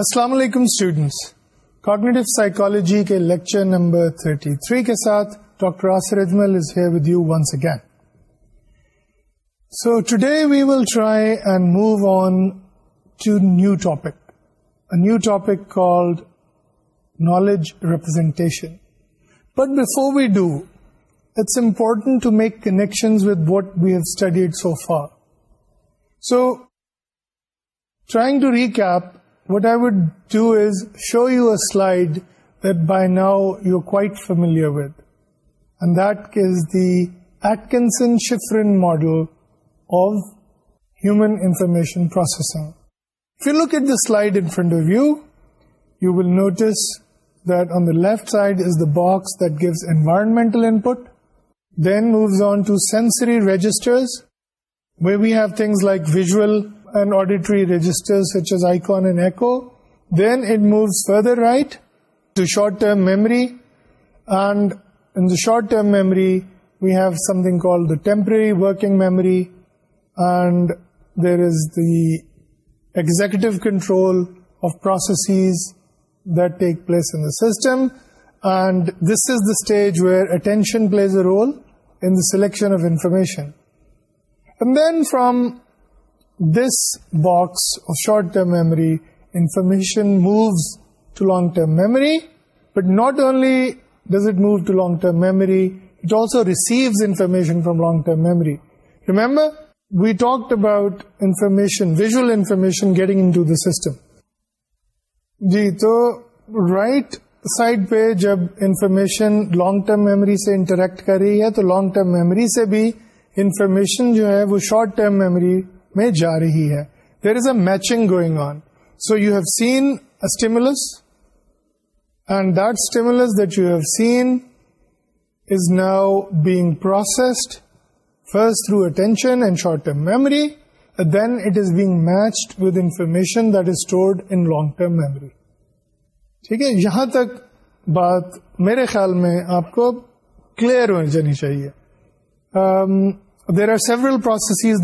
السلام علیکم students cognitive psychology کے لیکچر نمبر 33 کے ساتھ doctor Ajmal is here with you once again so today we will try and move on to new topic new topic called knowledge representation but before we do it's important to make connection with what have studied so far so trying to recap What I would do is show you a slide that by now you're quite familiar with, and that is the Atkinson-Shiffrin model of human information processing. If you look at the slide in front of you, you will notice that on the left side is the box that gives environmental input, then moves on to sensory registers, where we have things like visual, further short term memory short term memory we have something called temporary working memory and there is the executive controls دیک پ system and this is the stage where attention plays a role selection of information then from this box short term memory information moves to long term memory but not only does it move to long term memory it also also information information long term memory remember we talk about information visual information getting into the system. جی تو right side پہ جب information long term memory سے interact کر رہی ہے تو long term memory سے بھی انفارمیشن جو ہے وہ شارٹ ٹرم میموری میں جا رہی ہے there is a matching going on so you have seen stimulus stimulus and that that you have seen is now being processed first through attention and short term memory then it is being matched with information that is stored in long term memory ٹھیک ہے یہاں تک بات میرے خیال میں آپ کو کلیئر ہو جانی چاہیے there are several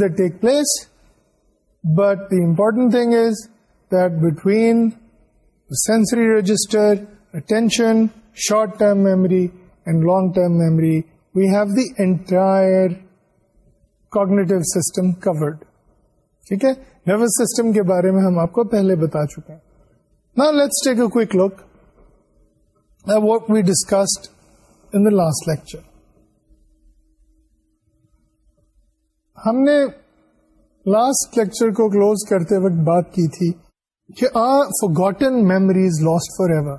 that take place but the important thing is that between sensory register tension short term memory and long term memory we have the entire cognitive system covered ٹھیک ہے nervous system کے بارے میں ہم آپ کو پہلے بتا چکے ہیں نا let's take a quick look I what be discussed in last lecture ہم نے لاسٹ لیکچر کو کلوز کرتے وقت بات کی تھی کہ are forgotten memories lost forever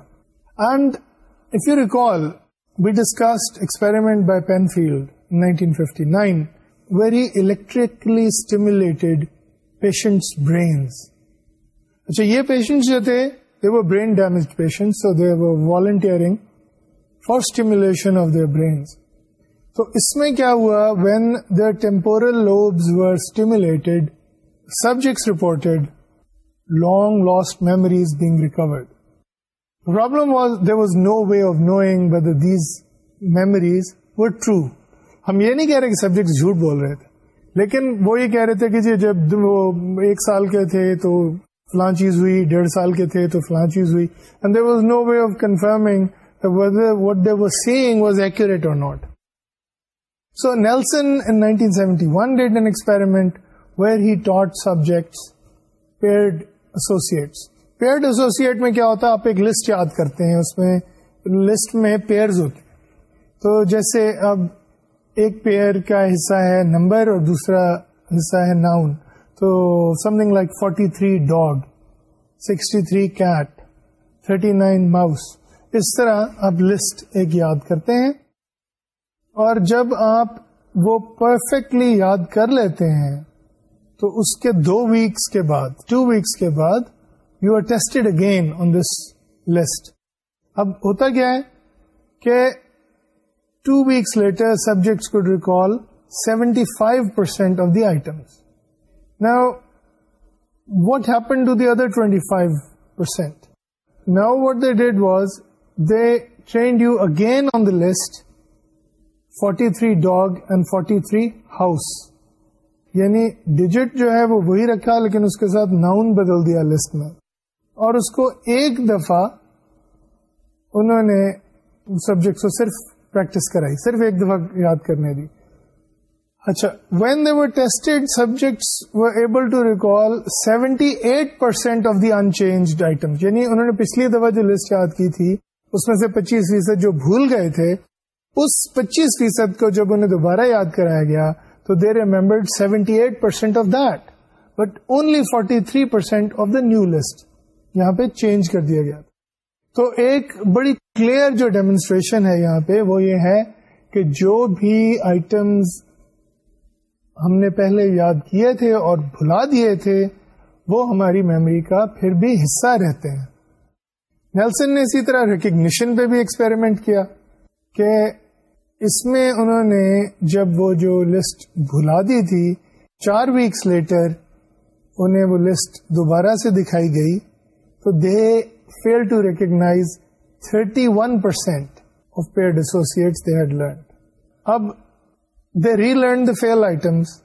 and if you recall we discussed experiment by Penfield nineteen very nine stimulated patients brains اچھا یہ پیشنٹس جو تھے دے وہ brain damage patient so they وہ volunteering for stimulation of their brains تو اس میں کیا ہوا when the temporal lobes were stimulated subjects reported long lost memories being recorded problem was there was no way of knowing these memories were true ہم یہ نہیں کہہ رہے کہ سبجیکٹ جھوٹ بول رہے تھے لیکن وہ یہ کہہ رہے تھے کہ جی جب وہ ایک سال کے تھے تو فلاں چیز ہوئی ڈیڑھ سال کے تھے تو فلاں چیز ہوئی and there was no way of confirming seeing was act اور not So Nelson in 1971 did an experiment where he taught subjects paired associates. Pair pair میں کیا ہوتا ہے آپ ایک لسٹ یاد کرتے ہیں اس میں لسٹ میں پیئرز ہوتے ہیں تو جیسے اب ایک پیئر کا حصہ ہے نمبر اور دوسرا حصہ ہے ناؤن تو something like forty three dog sixty three cat thirty nine mouse اس طرح آپ لسٹ ایک یاد کرتے ہیں اور جب آپ وہ پرفیکٹلی یاد کر لیتے ہیں تو اس کے دو ویکس کے بعد ٹو ویکس کے بعد you are tested again on this list اب ہوتا کیا ہے کہ two weeks later subjects could recall seventy five percent of the items نا what happen to the other twenty five percent no what they did was they trained you again on the list forty three dog and forty three house یعنی digit جو ہے وہ وہی رکھا لیکن اس کے ساتھ ناؤن بدل دیا لسٹ میں اور اس کو ایک دفعہ انہوں نے سبجیکٹ کو صرف پریکٹس کرائی صرف ایک دفعہ یاد کرنے دی اچھا when they the west subject percent of the unchanged item یعنی انہوں نے پچھلی دفعہ جو لسٹ یاد کی تھی اس میں سے پچیس فیصد جو بھول گئے تھے اس پچیس فیصد کو جب انہیں دوبارہ یاد کرایا گیا تو they remembered seventy eight percent of that but only forty three percent of the new list یہاں پہ چینج کر دیا گیا تو ایک بڑی کلیئر جو ڈیمونسٹریشن ہے یہاں پہ وہ یہ ہے کہ جو بھی آئٹمس ہم نے پہلے یاد کیے تھے اور بھلا دیے تھے وہ ہماری میموری کا پھر بھی حصہ رہتے ہیں نیلسن نے اسی طرح ریکگنیشن پہ بھی ایکسپیریمنٹ کیا کہ اس میں انہوں نے جب وہ جو لسٹ بھلا دی تھی چار ویکس لیٹر انہیں وہ لسٹ دوبارہ سے دکھائی گئی تو they they fail to recognise 31% one percent of pad head learn اب they relearn the fail items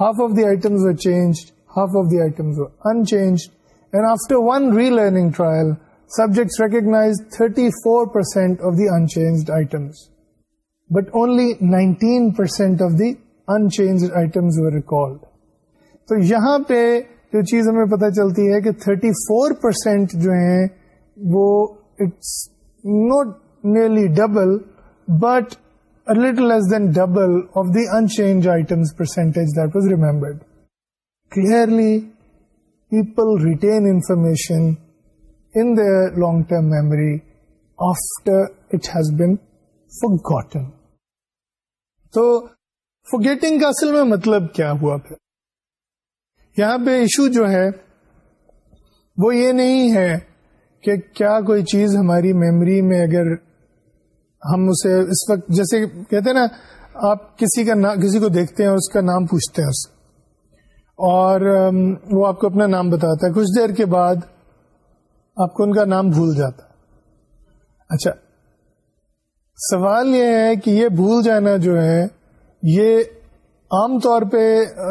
half of the the changed half of the items unchanged and after one relearning really subject 34% four percent of then change items but only nineteen percent of the unchanged items were record تو یہاں پہ جو چیز ہمیں پتا چلتی ہے کہ تھرٹی فور پرسینٹ جو ہیں وہ it's no nearly double but little less than double of the unchanged items percentage that was remembered clearly people retain information in the long term memory after it has been forgotten تو forgetting کا اصل میں مطلب کیا ہوا پھر یہاں پہ ایشو جو ہے وہ یہ نہیں ہے کہ کیا کوئی چیز ہماری میموری میں اگر ہم اسے اس وقت جیسے کہتے ہیں نا آپ کسی کا کسی کو دیکھتے ہیں اس کا نام پوچھتے ہیں اس اور وہ آپ کو اپنا نام بتاتا ہے کچھ دیر کے بعد آپ کو ان کا نام بھول جاتا اچھا سوال یہ ہے کہ یہ بھول جانا جو ہے یہ عام طور پہ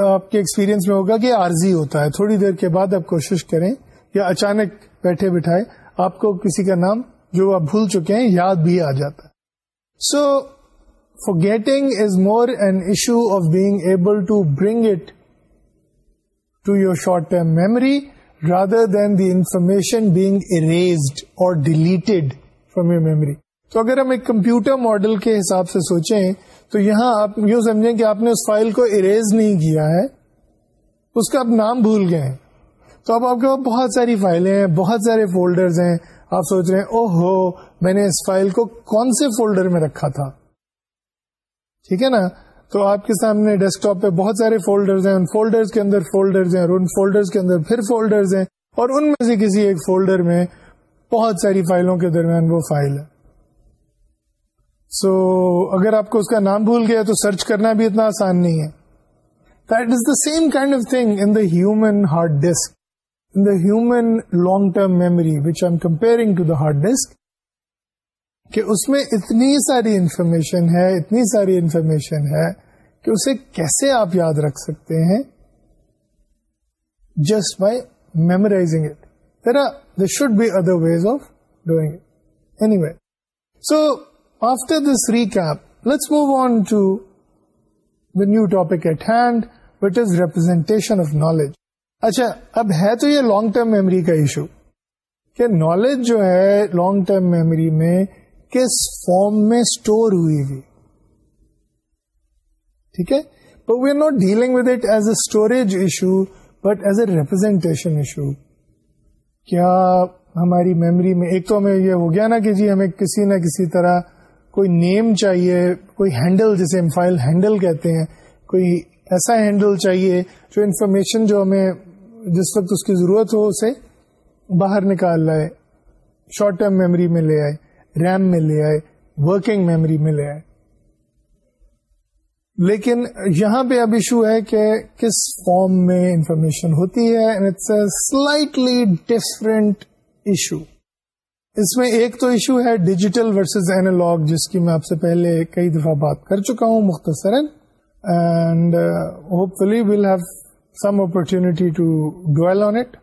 آپ کے ایکسپیرینس میں ہوگا کہ عارضی ہوتا ہے تھوڑی دیر کے بعد آپ کوشش کریں یا اچانک بیٹھے بٹھائے آپ کو کسی کا نام جو آپ بھول چکے ہیں یاد بھی آ جاتا ہے so forgetting is more an issue of being able to bring it to your short term memory rather than the information being erased اور ڈیلیٹڈ فروم یور میموری تو اگر ہم ایک کمپیوٹر ماڈل کے حساب سے سوچیں تو یہاں آپ یوں سمجھیں کہ آپ نے اس فائل کو اریز نہیں کیا ہے اس کا آپ نام بھول گئے ہیں تو اب آپ کے پاس بہت ساری فائلیں ہیں بہت سارے فولڈرز ہیں آپ سوچ رہے ہیں او ہو میں نے اس فائل کو کون سے فولڈر میں رکھا تھا ٹھیک ہے نا تو آپ کے سامنے ڈیسک ٹاپ پہ بہت سارے فولڈرز ہیں ان فولڈرز کے اندر فولڈرز ہیں اور ان فولڈرز کے اندر پھر فولڈرز ہیں اور ان میں سے کسی ایک فولڈر میں بہت ساری فائلوں کے درمیان وہ فائل ہے سو so, اگر آپ کو اس کا نام بھول گیا تو سرچ کرنا بھی اتنا آسان نہیں ہے that is the same kind of thing in the human hard disk in the human long term memory which I am comparing to the hard disk کہ اس میں اتنی ساری انفارمیشن ہے اتنی ساری انفارمیشن ہے کہ اسے کیسے آپ یاد رکھ سکتے ہیں just by memorising it should be other ways of doing anyway so after this recap let we want to the new topic attend what is representation of knowledge اچھا اب ہے تو یہ لانگ ٹرم میموری کا issue کہ knowledge جو ہے long term memory میں کس فارم میں اسٹور ہوئی ہوئی ٹھیک ہے but we are not dealing with it as a storage issue but as a representation issue کیا ہماری میموری میں ایک تو ہمیں یہ ہو گیا نا کہ جی ہمیں کسی نہ کسی طرح کوئی نیم چاہیے کوئی ہینڈل جسے ہم فائل ہینڈل کہتے ہیں کوئی ایسا ہینڈل چاہیے جو انفارمیشن جو ہمیں جس وقت اس کی ضرورت ہو اسے باہر نکال لائے شارٹ ٹرم میموری میں لے آئے ریم میں لے آئے ورکنگ میموری میں لے آئے لیکن یہاں پہ اب ایشو ہے کہ کس فارم میں انفارمیشن ہوتی ہے it's a slightly different issue اس میں ایک تو ایشو ہے ڈیجیٹل ورسز اینالگ جس کی میں آپ سے پہلے کئی دفعہ بات کر چکا ہوں مختصر and hopefully will have some opportunity to dwell on it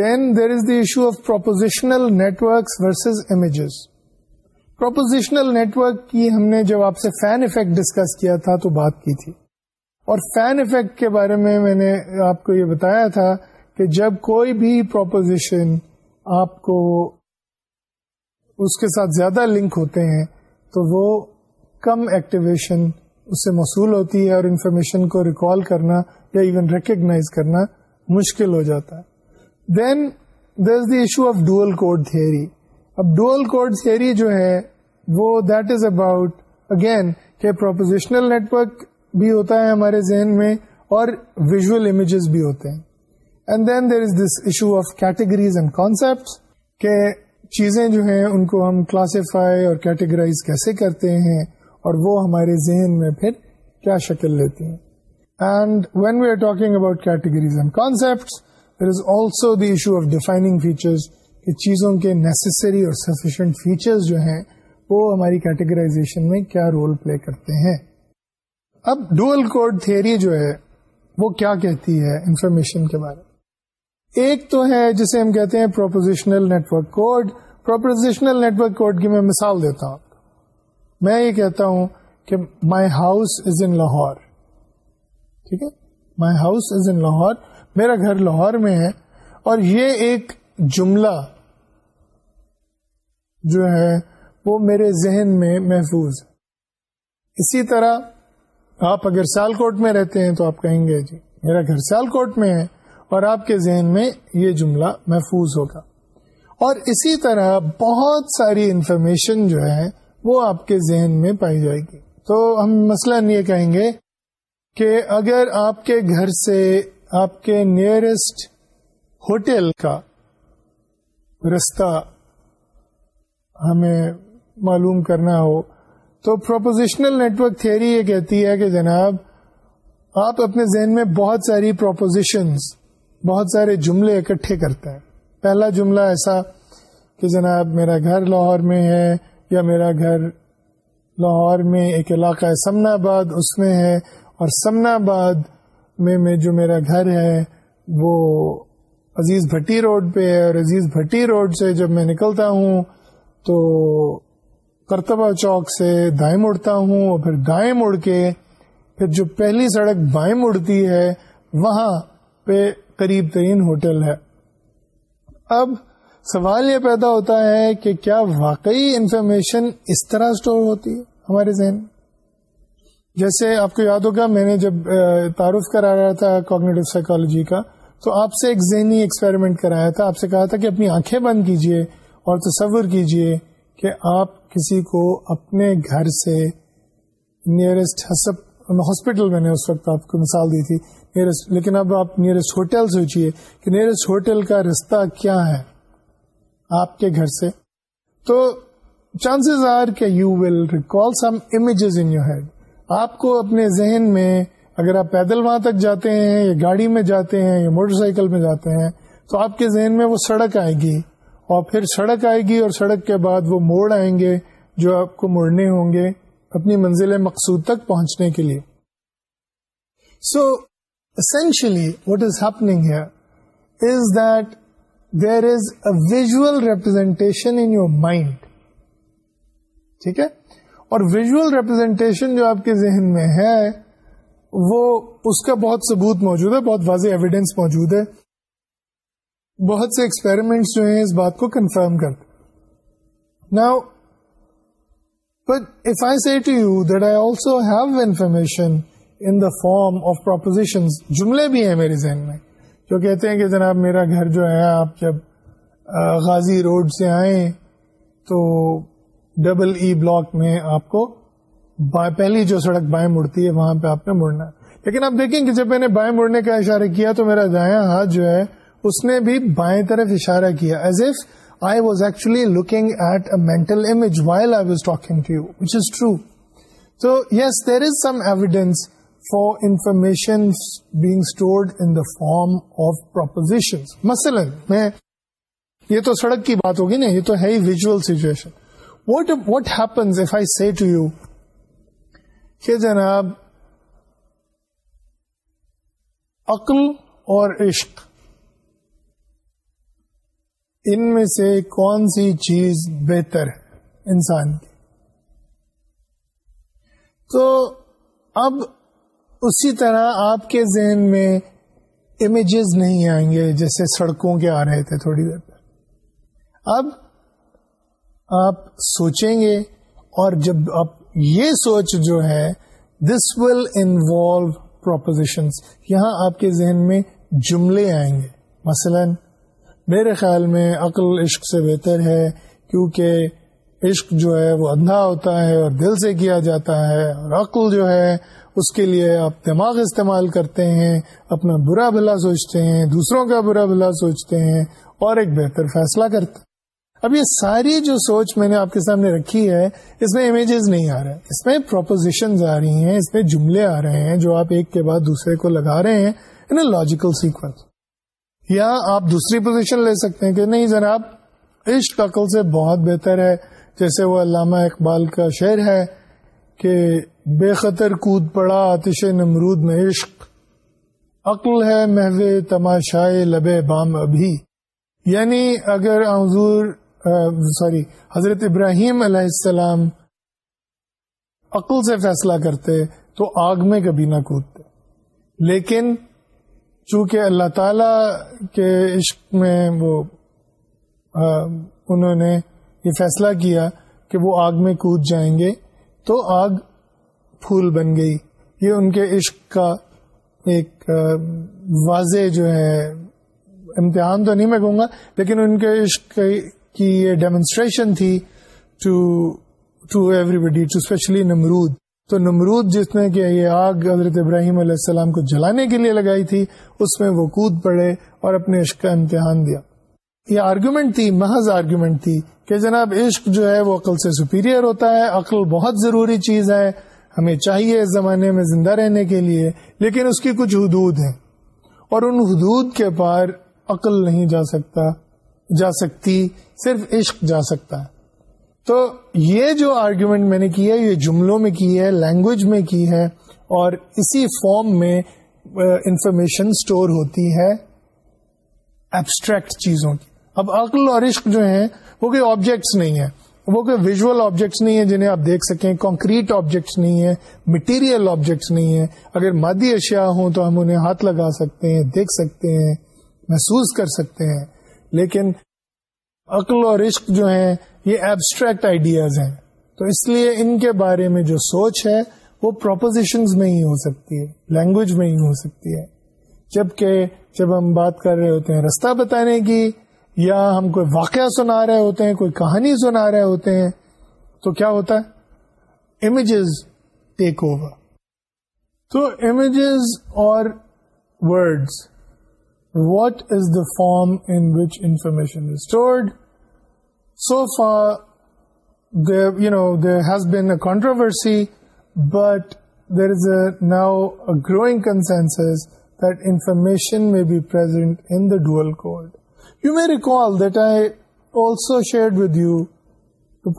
then there is the issue of propositional networks versus images propositional network کی ہم نے جب آپ سے فین افیکٹ ڈسکس کیا تھا تو بات کی تھی اور فین افیکٹ کے بارے میں میں نے آپ کو یہ بتایا تھا کہ جب کوئی بھی پروپوزیشن آپ کو اس کے ساتھ زیادہ لنک ہوتے ہیں تو وہ کم ایکٹیویشن اس سے موصول ہوتی ہے اور انفارمیشن کو ریکال کرنا یا ایون ریکگنائز کرنا مشکل ہو جاتا ہے then is the issue of dual code theory اب ڈوئل کوڈ تھیئری جو ہے وہ دیٹ از اباؤٹ اگین کہ پروپوزیشنل نیٹورک بھی ہوتا ہے ہمارے ذہن میں اور ویژل امیجز بھی ہوتے ہیں and then there is this issue of categories and concept کہ چیزیں جو ہیں ان کو ہم کلاسیفائی اور کیٹیگرائز کیسے کرتے ہیں اور وہ ہمارے ذہن میں پھر کیا شکل لیتی ہیں and when we are talking about categories and there is also the issue of defining features چیزوں کے نیسسری اور سفیشینٹ فیچرز جو ہیں وہ ہماری کیٹیگرائزیشن میں کیا رول پلے کرتے ہیں اب ڈوئل کوڈ تھیئری جو ہے وہ کیا کہتی ہے انفارمیشن کے بارے میں ایک تو ہے جسے ہم کہتے ہیں propositional network code propositional network code کی میں مثال دیتا ہوں میں یہ کہتا ہوں کہ my house is in Lahore ٹھیک ہے my house is in Lahore میرا گھر لاہور میں ہے اور یہ ایک جملہ جو ہے وہ میرے ذہن میں محفوظ ہے اسی طرح آپ اگر سال کوٹ میں رہتے ہیں تو آپ کہیں گے جی میرا گھر سال کوٹ میں ہے اور آپ کے ذہن میں یہ جملہ محفوظ ہوگا اور اسی طرح بہت ساری انفارمیشن جو ہے وہ آپ کے ذہن میں پائی جائے گی تو ہم مسئلہ یہ کہیں گے کہ اگر آپ کے گھر سے آپ کے نیئرسٹ ہوٹل کا رستہ ہمیں معلوم کرنا ہو تو پروپوزیشنل نیٹورک تھیوری یہ کہتی ہے کہ جناب آپ اپنے ذہن میں بہت ساری پروپوزیشنز بہت سارے جملے اکٹھے کرتا ہے پہلا جملہ ایسا کہ جناب میرا گھر لاہور میں ہے یا میرا گھر لاہور میں ایک علاقہ ہے سمنا آباد اس میں ہے اور سمنا آباد میں میں جو میرا گھر ہے وہ عزیز بھٹی روڈ پہ ہے اور عزیز بھٹی روڈ سے جب میں نکلتا ہوں تو کرتبہ چوک سے دائیں مڑتا ہوں اور پھر دائیں مڑ کے پھر جو پہلی سڑک بائیں مڑتی ہے وہاں پہ قریب ترین ہوٹل ہے اب سوال یہ پیدا ہوتا ہے کہ کیا واقعی انفارمیشن اس طرح اسٹور ہوتی ہے ہمارے ذہن جیسے آپ کو یاد ہوگا میں نے جب تعارف کرا رہا تھا کوگنیٹو سائیکالوجی کا تو آپ سے ایک ذہنی ایکسپیریمنٹ کرایا تھا آپ سے کہا تھا کہ اپنی آنکھیں بند کیجئے اور تصور کیجئے کہ آپ کسی کو اپنے گھر سے نیئرسٹ ہاسپٹل میں نے اس وقت آپ کو مثال دی تھی نیئرسٹ لیکن اب آپ نیئرسٹ ہوٹل سوچیے کہ نیئرسٹ ہوٹل کا رستہ کیا ہے آپ کے گھر سے تو چانسز آر کہ you will recall some images in your head آپ کو اپنے ذہن میں اگر آپ پیدل وہاں تک جاتے ہیں یا گاڑی میں جاتے ہیں یا موٹر سائیکل میں جاتے ہیں تو آپ کے ذہن میں وہ سڑک آئے گی اور پھر سڑک آئے گی اور سڑک کے بعد وہ موڑ آئیں گے جو آپ کو موڑنے ہوں گے اپنی منزل مقصود تک پہنچنے کے لیے سو so, essentially what is happening here is that there is a visual representation in your mind ٹھیک ہے اور ویژل ریپرزینٹیشن جو آپ کے ذہن میں ہے وہ اس کا بہت ثبوت موجود ہے بہت واضح ایویڈینس موجود ہے بہت سے ایکسپرمنٹس جو ہیں اس بات کو کنفرم کرتے نا but if I see to you that I also have information in the form of proposition جملے بھی ہیں میرے ذہن میں جو کہتے ہیں کہ جناب میرا گھر جو ہے آپ جب غازی روڈ سے آئیں تو ڈبل ای بلاک میں آپ کو پہلی جو سڑک بائیں مڑتی ہے وہاں پہ آپ نے مڑنا لیکن آپ دیکھیں کہ جب میں نے بائیں مڑنے کا اشارہ کیا تو میرا دایا ہاتھ جو ہے اس نے بھی بائیں طرف اشارہ کیا as if I was actually looking at a mental image while I was talking to you which is true تو yes there is some evidence for information being stored in the form of proposition مثلاً میں یہ تو سڑک کی بات ہوگی نا یہ تو ہے visual situation what what I see to you کہ جناب عقل اور عشق ان میں سے کون سی چیز بہتر ہے انسان کی تو اب اسی طرح آپ کے ذہن میں امیجز نہیں آئیں گے جیسے سڑکوں کے آ رہے تھے تھوڑی دیر پہ اب آپ سوچیں گے اور جب آپ یہ سوچ جو ہے دس ول انوالو یہاں آپ کے ذہن میں جملے آئیں گے مثلا میرے خیال میں عقل عشق سے بہتر ہے کیونکہ عشق جو ہے وہ اندھا ہوتا ہے اور دل سے کیا جاتا ہے اور عقل جو ہے اس کے لیے آپ دماغ استعمال کرتے ہیں اپنا برا بھلا سوچتے ہیں دوسروں کا برا بھلا سوچتے ہیں اور ایک بہتر فیصلہ کرتے ہیں اب یہ ساری جو سوچ میں نے آپ کے سامنے رکھی ہے اس میں امیجز نہیں آ رہے اس میں پروپوزیشن آ رہی ہیں اس میں جملے آ رہے ہیں جو آپ ایک کے بعد دوسرے کو لگا رہے ہیں ان اے لاجیکل سیکوینس یا آپ دوسری پوزیشن لے سکتے ہیں کہ نہیں جناب عشق عقل سے بہت بہتر ہے جیسے وہ علامہ اقبال کا شعر ہے کہ بے خطر کود پڑا آتش نمرود میں عشق عقل ہے محض تماشائے لب بام ابھی یعنی اگر حضور سوری حضرت ابراہیم علیہ السلام عقل سے فیصلہ کرتے تو آگ میں کبھی نہ کودتے لیکن چونکہ اللہ تعالی کے عشق میں وہ انہوں نے یہ فیصلہ کیا کہ وہ آگ میں کود جائیں گے تو آگ پھول بن گئی یہ ان کے عشق کا ایک واضح جو ہے امتحان تو نہیں میں کہوں گا لیکن ان کے عشق کی یہ ڈیمونسٹریشن تھی to to everybody to especially Nimrod تو نمرود جس نے کہ یہ آگ حضرت ابراہیم علیہ السلام کو جلانے کے لیے لگائی تھی اس میں وہ کود پڑے اور اپنے عشق کا امتحان دیا یہ آرگومنٹ تھی محض آرگومنٹ تھی کہ جناب عشق جو ہے وہ عقل سے سپیریئر ہوتا ہے عقل بہت ضروری چیز ہے ہمیں چاہیے اس زمانے میں زندہ رہنے کے لیے لیکن اس کی کچھ حدود ہیں اور ان حدود کے پار عقل نہیں جا سکتا جا سکتی صرف عشق جا سکتا ہے تو یہ جو آرگیومنٹ میں نے کی ہے یہ جملوں میں کی ہے لینگویج میں کی ہے اور اسی فارم میں انفارمیشن اسٹور ہوتی ہے ایبسٹریکٹ چیزوں کی اب عقل اور عشق جو ہیں وہ کوئی آبجیکٹس نہیں ہیں وہ کوئی ویژول آبجیکٹس نہیں ہیں جنہیں آپ دیکھ سکیں کانکریٹ آبجیکٹس نہیں ہیں مٹیریل آبجیکٹس نہیں ہیں اگر مادی اشیاء ہوں تو ہم انہیں ہاتھ لگا سکتے ہیں دیکھ سکتے ہیں محسوس کر سکتے ہیں لیکن عقل اور عشق جو ہیں یہ ایبسٹریکٹ آئیڈیاز ہیں تو اس لیے ان کے بارے میں جو سوچ ہے وہ پروپوزیشنز میں ہی ہو سکتی ہے لینگویج میں ہی ہو سکتی ہے جبکہ جب ہم بات کر رہے ہوتے ہیں رستہ بتانے کی یا ہم کوئی واقعہ سنا رہے ہوتے ہیں کوئی کہانی سنا رہے ہوتے ہیں تو کیا ہوتا ہے امیجز ٹیک اوور تو امیجز اور words what is the form in which information stored so far you know there has been a controversy but there is a now uh growing consensus that information may be put in the do could you may recall that I also share with you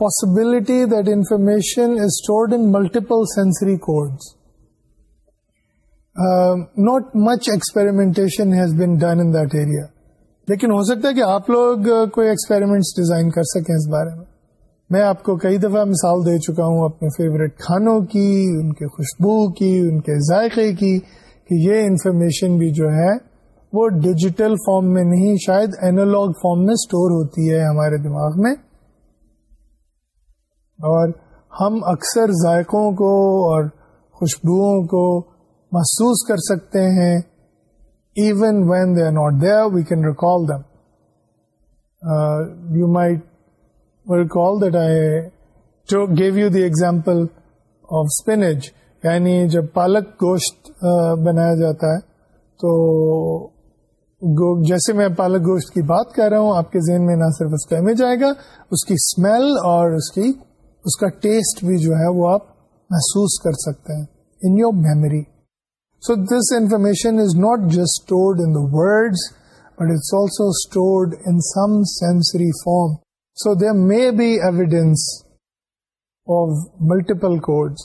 possibility that information is stored in multiple sensory codes. Uh, not much experimentation has been done in that area. لیکن ہو سکتا ہے کہ آپ لوگ کوئی experiments design کر سکیں اس بارے میں میں آپ کو کئی دفعہ مثال دے چکا ہوں اپنے فیوریٹ کھانوں کی ان کے خوشبو کی ان کے ذائقے کی کہ یہ انفارمیشن بھی جو ہے وہ ڈیجیٹل فارم میں نہیں شاید اینالگ فارم میں اسٹور ہوتی ہے ہمارے دماغ میں اور ہم اکثر ذائقوں کو اور خوشبوؤں کو محسوس کر سکتے ہیں even when they are not we can recall them you might recall that I gave you the example of sponge یعنی جب پالک گوشت uh, بنایا جاتا ہے تو جیسے میں پالک گوشت کی بات کر رہا ہوں آپ کے ذہن میں نہ صرف اس کا امیج آئے گا اس کی اسمیل اور اس اس کی کا ٹیسٹ بھی جو ہے وہ آپ محسوس کر سکتے ہیں in your memory so this information is not just stored in the word but it's also stored in some sensory form so there may be evidence of multiple code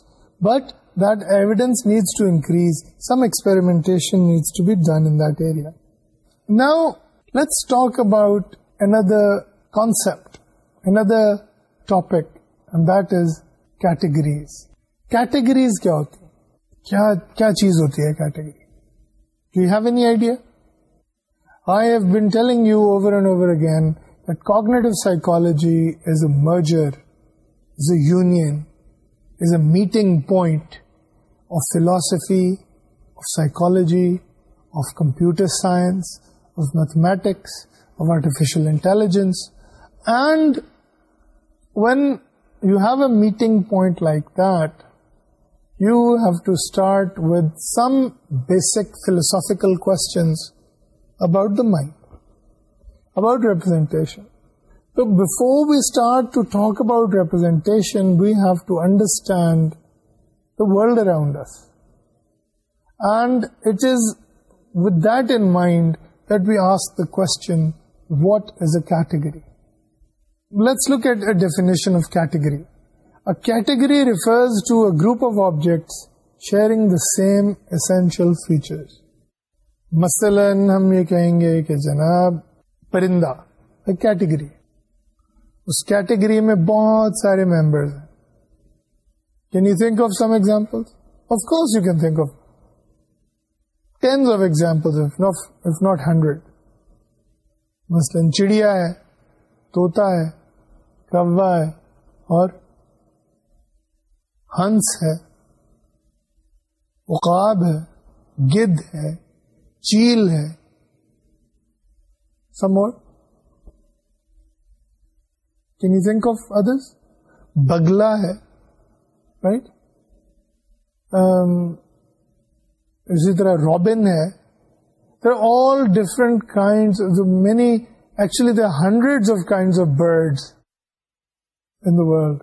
but that evidence needs to increase some experimentation needs to be done in that area now let's talk about in other concept in other top categories categories کیا ہوتی ہیں category an idea I have been telling you over and over again cognitive psychology is a merger is a union is a meeting point of philosophy of psychology of computer science of mathematics, of artificial intelligence. And when you have a meeting point like that, you have to start with some basic philosophical questions about the mind, about representation. So before we start to talk about representation, we have to understand the world around us. And it is with that in mind that we ask the question, what is a category? Let's look at a definition of category. A category refers to a group of objects sharing the same essential features. مثلا ہم یہ کہیں گے کہ جناب پرندہ category اس category میں بہت سارے ممبرز ہیں can you think of some example of course you can think of tens of example if not hundred مثلاً چڑیا ہے ہے کوا ہے اور ہنس ہے اقاب ہے گد ہے چیل ہے سم اور can you think of others بگلا ہے رائٹ right? um, اسی طرح رابن ہے there all different kind many actually the hundred of kind of birds in the world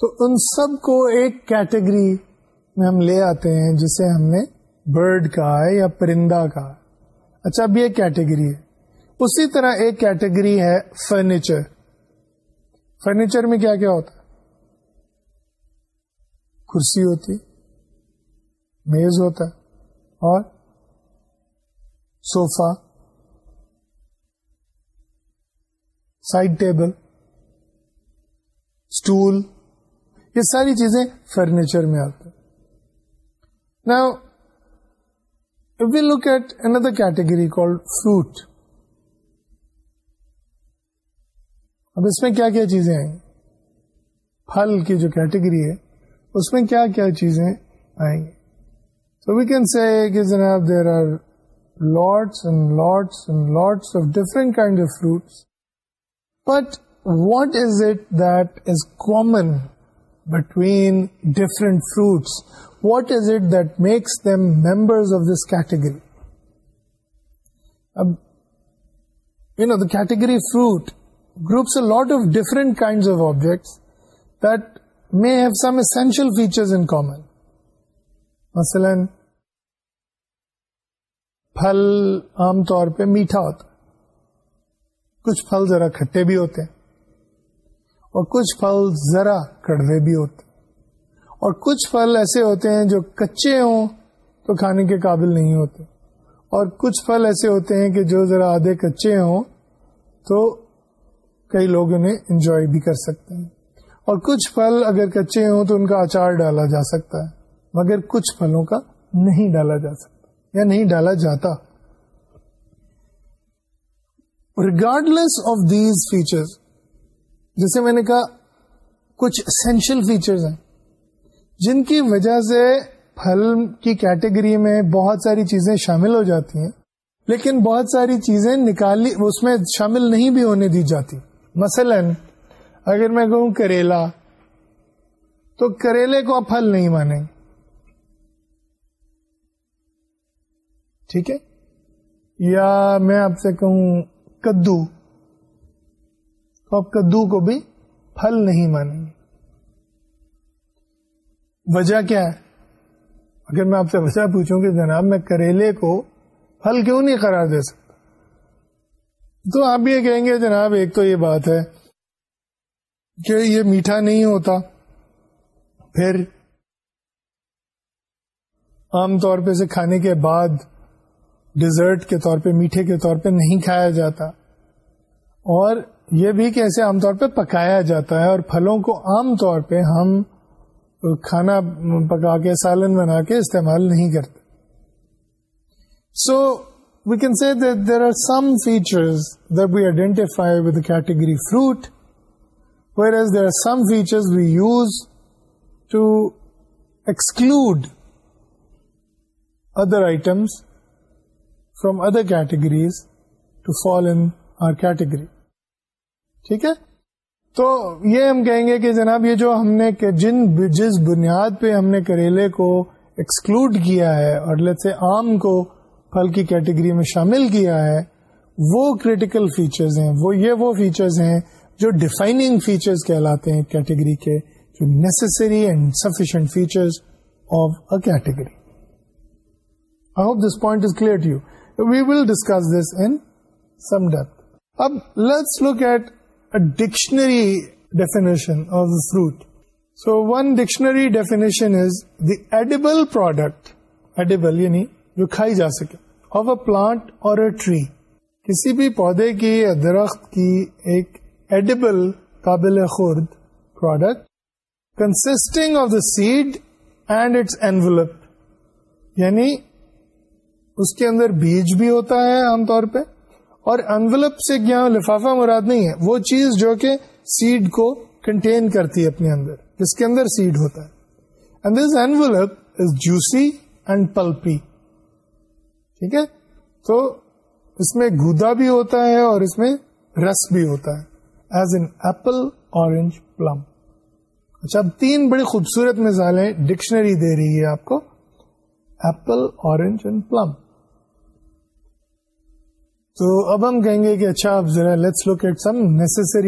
تو ان سب کو ایک کیٹیگری میں ہم لے آتے ہیں جسے ہم نے برڈ کا ہے یا پرندہ کا اچھا اب یہ کیٹیگری ہے اسی طرح ایک کیٹیگری ہے فرنیچر فرنیچر میں کیا کیا ہوتا ہے کرسی ہوتی میز ہوتا ہے اور سوفا سائڈ ٹیبل اسٹول یہ ساری چیزیں فرنیچر میں آتے نا we look at another category called fruit اب اس میں کیا کیا چیزیں آئیں پھل کی جو کیٹیگری ہے اس میں کیا کیا چیزیں آئیں گی So we can say Khizanab, there are lots and lots and lots of different kind of fruits, but what is it that is common between different fruits? What is it that makes them members of this category? Um, the category fruit groups a lot of different kinds of objects that may have some essential features in common. مثلاً پھل عام طور پہ میٹھا ہوتا کچھ پھل ذرا کھٹے بھی ہوتے ہیں اور کچھ پھل ذرا کڑوے بھی ہوتے اور کچھ پھل ایسے ہوتے ہیں جو کچے ہوں تو کھانے کے قابل نہیں ہوتے اور کچھ پھل ایسے ہوتے ہیں کہ جو ذرا آدھے کچے ہوں تو کئی لوگ انہیں انجوائے بھی کر سکتے ہیں اور کچھ پھل اگر کچے ہوں تو ان کا اچار ڈالا جا سکتا ہے مگر کچھ پھلوں کا نہیں ڈالا جا سکتا یا نہیں ڈالا جاتا regardless of these feature جیسے میں نے کہا کچھ اسینشل فیچرز ہیں جن کی وجہ سے پھل کی کیٹیگری میں بہت ساری چیزیں شامل ہو جاتی ہیں لیکن بہت ساری چیزیں نکالی اس میں شامل نہیں بھی ہونے دی جاتی مثلا اگر میں کہوں کریلا تو کریلے کو آپ پھل نہیں مانیں گے ٹھیک ہے یا میں آپ سے کہوں کدو کدو کو بھی پھل نہیں مانیں گے وجہ کیا ہے اگر میں آپ سے وجہ پوچھوں کہ جناب میں کریلے کو پھل کیوں نہیں قرار دے سکتا تو آپ یہ کہیں گے جناب ایک تو یہ بات ہے کہ یہ میٹھا نہیں ہوتا پھر عام طور پہ سے کھانے کے بعد ڈیزرٹ کے طور پہ میٹھے کے طور پہ نہیں کھایا جاتا اور یہ بھی کہ ایسے عام طور پہ پکایا جاتا ہے اور پھلوں کو عام طور پہ ہم کھانا پکا کے سالن بنا کے استعمال نہیں کرتے so we can see that there are some features that we identify with category fruit whereas there are some features we use to exclude other items from other categories to fall in our category. ٹھیک ہے تو یہ ہم کہیں گے کہ جناب یہ جو ہم نے جن جس بنیاد پہ ہم نے کریلے کو ایکسکلوڈ کیا ہے اور سے آم کو پھل کی کیٹیگری میں شامل کیا ہے وہ کریٹیکل فیچرز ہیں وہ یہ وہ فیچرز ہیں جو ڈیفائنگ فیچرز کہلاتے ہیں کیٹیگری کے جو necessary and sufficient features of a category I hope this point is clear to you we will discuss this in some death اب let's look at dictionary definition of the fruit so one dictionary definition is the edible product edible یعنی جو کھائی جا سکے of a plant or a tree کسی بھی پودے کی یا درخت کی ایک ایڈیبل قابل خورد product consisting of the seed and its envelope یعنی اس کے اندر بیج بھی ہوتا ہے عام طور پہ اور انولپ سے لفافہ مراد نہیں ہے وہ چیز جو کہ سیڈ کو کنٹین کرتی ہے اپنے اندر جس کے اندر سیڈ ہوتا ہے and and this envelope is juicy pulpy ٹھیک ہے تو اس میں گودا بھی ہوتا ہے اور اس میں رس بھی ہوتا ہے as in apple orange plum اچھا اب تین بڑی خوبصورت مثالیں ڈکشنری دے رہی ہے آپ کو ایپل اورنج اینڈ پلم تو اب ہم کہیں گے کہ اچھا اب ذرا let's at some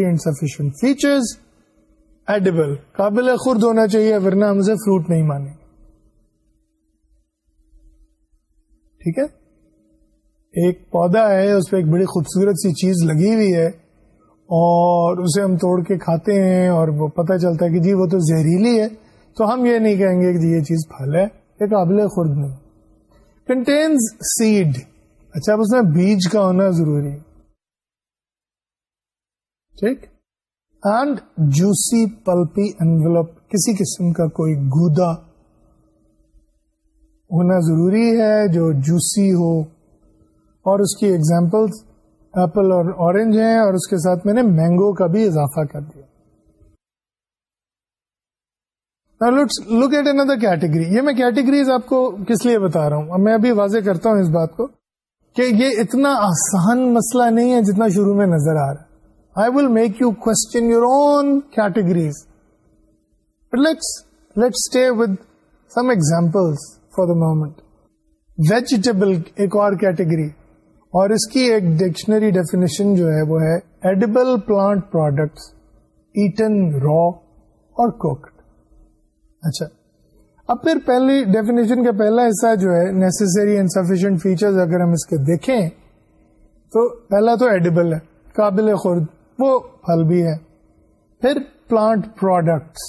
and features edible قابل خرد ہونا چاہیے ورنہ ہم اسے فروٹ نہیں مانیں ٹھیک ہے ایک پودا ہے اس پہ ایک بڑی خوبصورت سی چیز لگی ہوئی ہے اور اسے ہم توڑ کے کھاتے ہیں اور وہ پتہ چلتا ہے کہ جی وہ تو زہریلی ہے تو ہم یہ نہیں کہیں گے کہ یہ چیز پھل ہے یہ قابل خرد نہیں کنٹینز سیڈ اچھا اس میں بیج کا ہونا ضروری ٹھیک اینڈ جوسی پلپی انولپ کسی قسم کا کوئی گودا ہونا ضروری ہے جو جوسی ہو اور اس کی ایگزامپل ایپل اور ہیں اور اس کے ساتھ میں نے مینگو کا بھی اضافہ کر دیا لک ایٹ اندر کیٹیگری یہ میں کیٹیگریز آپ کو کس لیے بتا رہا ہوں میں ابھی واضح کرتا ہوں اس بات کو کہ یہ اتنا آسان مسئلہ نہیں ہے جتنا شروع میں نظر آ رہا I will make you question your own categories let's let stay with some example for the moment vegetable ایک اور کیٹیگری اور اس کی ایک ڈکشنری ڈیفینیشن جو ہے وہ ہے ایڈیبل پلانٹ پروڈکٹس ایٹن را اور کوکڈ اچھا اب پھر پہلی ڈیفینیشن کا پہلا حصہ جو ہے نیسری اینڈ سفیشینٹ فیچر دیکھیں تو پہلا تو ایڈیبل ہے قابل خورد وہ پھل بھی ہے پھر پلانٹ پروڈکٹس